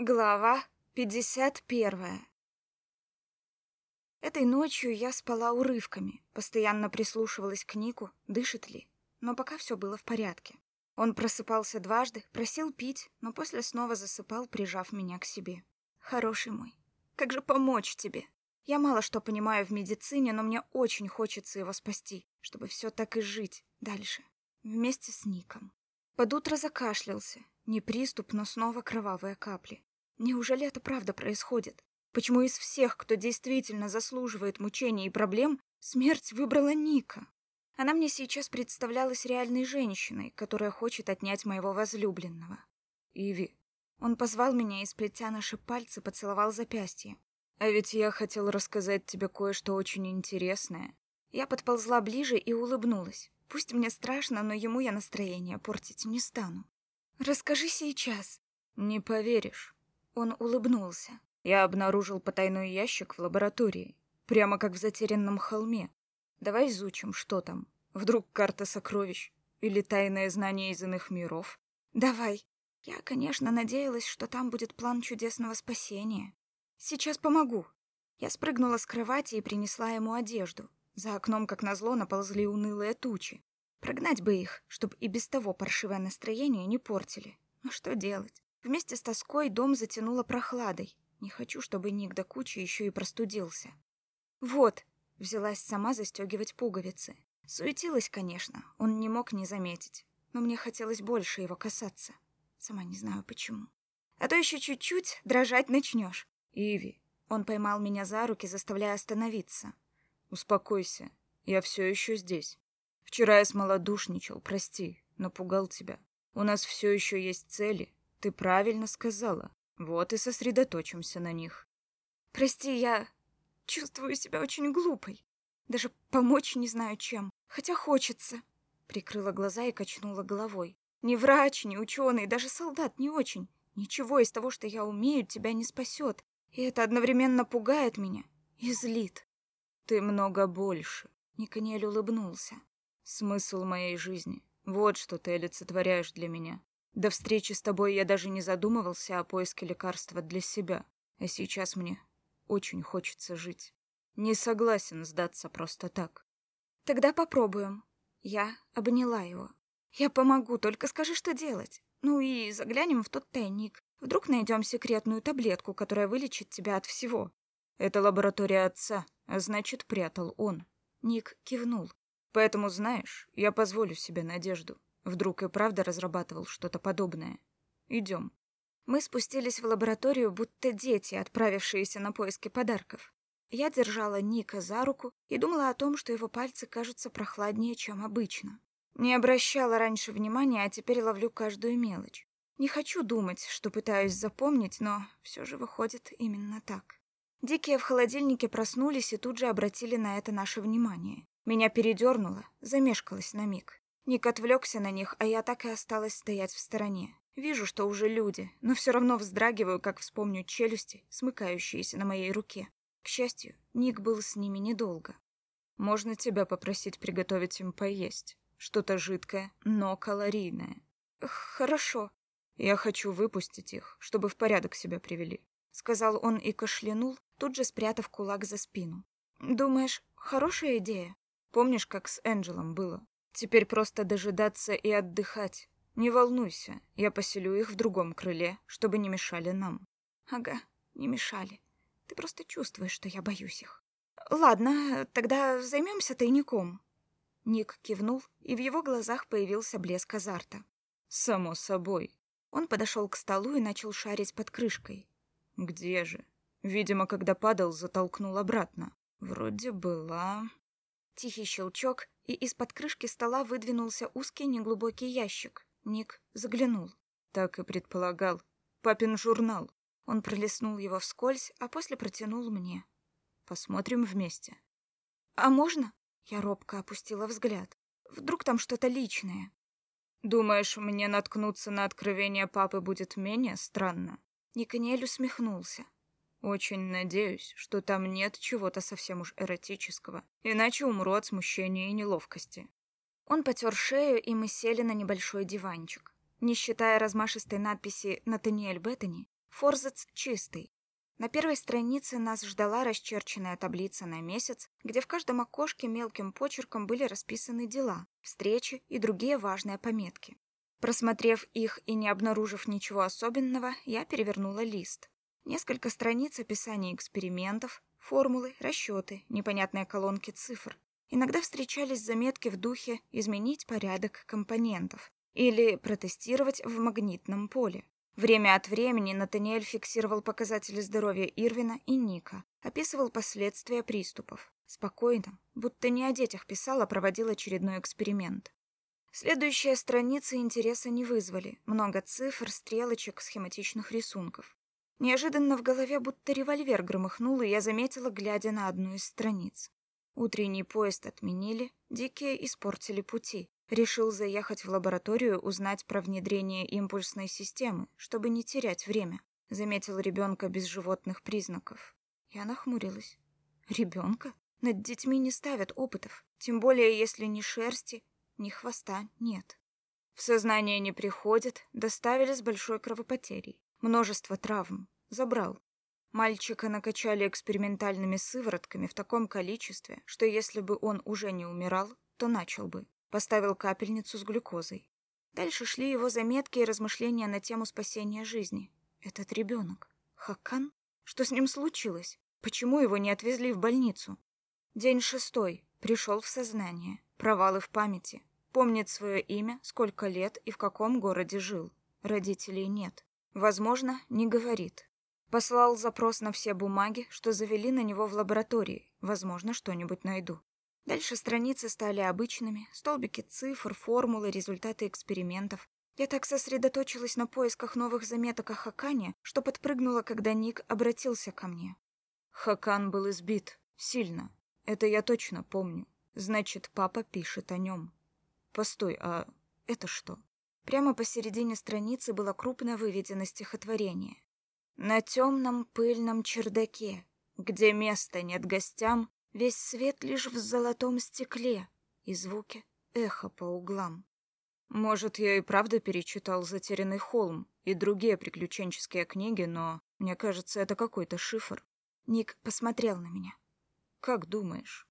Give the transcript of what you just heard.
Глава 51 Этой ночью я спала урывками, постоянно прислушивалась к Нику, дышит ли, но пока все было в порядке. Он просыпался дважды, просил пить, но после снова засыпал, прижав меня к себе. Хороший мой, как же помочь тебе? Я мало что понимаю в медицине, но мне очень хочется его спасти, чтобы все так и жить дальше, вместе с Ником. Под утро закашлялся, не приступ, но снова кровавые капли. Неужели это правда происходит? Почему из всех, кто действительно заслуживает мучений и проблем, смерть выбрала Ника? Она мне сейчас представлялась реальной женщиной, которая хочет отнять моего возлюбленного. Иви. Он позвал меня и, сплетя наши пальцы, поцеловал запястье. А ведь я хотел рассказать тебе кое-что очень интересное. Я подползла ближе и улыбнулась. Пусть мне страшно, но ему я настроение портить не стану. Расскажи сейчас. Не поверишь. Он улыбнулся. Я обнаружил потайной ящик в лаборатории, прямо как в затерянном холме. Давай изучим, что там. Вдруг карта сокровищ или тайное знание из иных миров. Давай. Я, конечно, надеялась, что там будет план чудесного спасения. Сейчас помогу. Я спрыгнула с кровати и принесла ему одежду. За окном, как назло, наползли унылые тучи. Прогнать бы их, чтобы и без того паршивое настроение не портили. Но что делать? Вместе с тоской дом затянуло прохладой. Не хочу, чтобы Ник до кучи еще и простудился. Вот, взялась сама застегивать пуговицы. Суетилась, конечно, он не мог не заметить. Но мне хотелось больше его касаться. Сама не знаю почему. А то еще чуть-чуть дрожать начнешь. Иви. Он поймал меня за руки, заставляя остановиться. Успокойся. Я все еще здесь. Вчера я смолодушничал, прости, напугал тебя. У нас все еще есть цели, ты правильно сказала. Вот и сосредоточимся на них. Прости, я чувствую себя очень глупой. Даже помочь не знаю чем. Хотя хочется. Прикрыла глаза и качнула головой. Ни врач, ни ученый, даже солдат не очень. Ничего из того, что я умею, тебя не спасет. И это одновременно пугает меня и злит. Ты много больше. Никаниэль улыбнулся. Смысл моей жизни. Вот что ты олицетворяешь для меня. До встречи с тобой я даже не задумывался о поиске лекарства для себя, а сейчас мне очень хочется жить. Не согласен сдаться просто так. Тогда попробуем. Я обняла его. Я помогу, только скажи, что делать. Ну и заглянем в тот тайник. Вдруг найдем секретную таблетку, которая вылечит тебя от всего. Это лаборатория отца, а значит, прятал он. Ник кивнул. Поэтому, знаешь, я позволю себе надежду. Вдруг и правда разрабатывал что-то подобное. Идем. Мы спустились в лабораторию, будто дети, отправившиеся на поиски подарков. Я держала Ника за руку и думала о том, что его пальцы кажутся прохладнее, чем обычно. Не обращала раньше внимания, а теперь ловлю каждую мелочь. Не хочу думать, что пытаюсь запомнить, но все же выходит именно так. Дикие в холодильнике проснулись и тут же обратили на это наше внимание. Меня передернуло, замешкалась на миг. Ник отвлекся на них, а я так и осталась стоять в стороне. Вижу, что уже люди, но все равно вздрагиваю, как вспомню челюсти, смыкающиеся на моей руке. К счастью, Ник был с ними недолго. «Можно тебя попросить приготовить им поесть? Что-то жидкое, но калорийное». «Хорошо». «Я хочу выпустить их, чтобы в порядок себя привели», — сказал он и кашлянул, тут же спрятав кулак за спину. «Думаешь, хорошая идея? Помнишь, как с Энджелом было? Теперь просто дожидаться и отдыхать. Не волнуйся, я поселю их в другом крыле, чтобы не мешали нам. Ага, не мешали. Ты просто чувствуешь, что я боюсь их. Ладно, тогда займемся тайником. Ник кивнул, и в его глазах появился блеск азарта. Само собой. Он подошел к столу и начал шарить под крышкой. Где же? Видимо, когда падал, затолкнул обратно. Вроде была... Тихий щелчок, и из-под крышки стола выдвинулся узкий неглубокий ящик. Ник заглянул. Так и предполагал. Папин журнал. Он пролистнул его вскользь, а после протянул мне. Посмотрим вместе. А можно? Я робко опустила взгляд. Вдруг там что-то личное. Думаешь, мне наткнуться на откровение папы будет менее странно? Никаниэль усмехнулся. Очень надеюсь, что там нет чего-то совсем уж эротического, иначе умру от смущения и неловкости. Он потер шею, и мы сели на небольшой диванчик. Не считая размашистой надписи «Натаниэль Беттани», Форзац чистый. На первой странице нас ждала расчерченная таблица на месяц, где в каждом окошке мелким почерком были расписаны дела, встречи и другие важные пометки. Просмотрев их и не обнаружив ничего особенного, я перевернула лист. Несколько страниц описания экспериментов, формулы, расчеты, непонятные колонки цифр. Иногда встречались заметки в духе «изменить порядок компонентов» или «протестировать в магнитном поле». Время от времени Натаниэль фиксировал показатели здоровья Ирвина и Ника, описывал последствия приступов. Спокойно, будто не о детях писал, а проводил очередной эксперимент. Следующие страницы интереса не вызвали. Много цифр, стрелочек, схематичных рисунков. Неожиданно в голове будто револьвер громыхнул, и я заметила, глядя на одну из страниц. Утренний поезд отменили, дикие испортили пути. Решил заехать в лабораторию, узнать про внедрение импульсной системы, чтобы не терять время. Заметил ребенка без животных признаков. Я нахмурилась. Ребенка? Над детьми не ставят опытов, тем более если ни шерсти, ни хвоста нет. В сознание не приходит, доставили с большой кровопотерей. Множество травм. Забрал. Мальчика накачали экспериментальными сыворотками в таком количестве, что если бы он уже не умирал, то начал бы. Поставил капельницу с глюкозой. Дальше шли его заметки и размышления на тему спасения жизни. Этот ребенок. Хакан? Что с ним случилось? Почему его не отвезли в больницу? День шестой. Пришел в сознание. Провалы в памяти. Помнит свое имя, сколько лет и в каком городе жил. Родителей нет. Возможно, не говорит. Послал запрос на все бумаги, что завели на него в лаборатории. Возможно, что-нибудь найду. Дальше страницы стали обычными, столбики цифр, формулы, результаты экспериментов. Я так сосредоточилась на поисках новых заметок о Хакане, что подпрыгнула, когда Ник обратился ко мне. Хакан был избит. Сильно. Это я точно помню. Значит, папа пишет о нем. Постой, а это что? Прямо посередине страницы было крупно выведено стихотворение. На темном пыльном чердаке, где места нет гостям, Весь свет лишь в золотом стекле и звуки эхо по углам. Может, я и правда перечитал «Затерянный холм» и другие приключенческие книги, но мне кажется, это какой-то шифр. Ник посмотрел на меня. Как думаешь,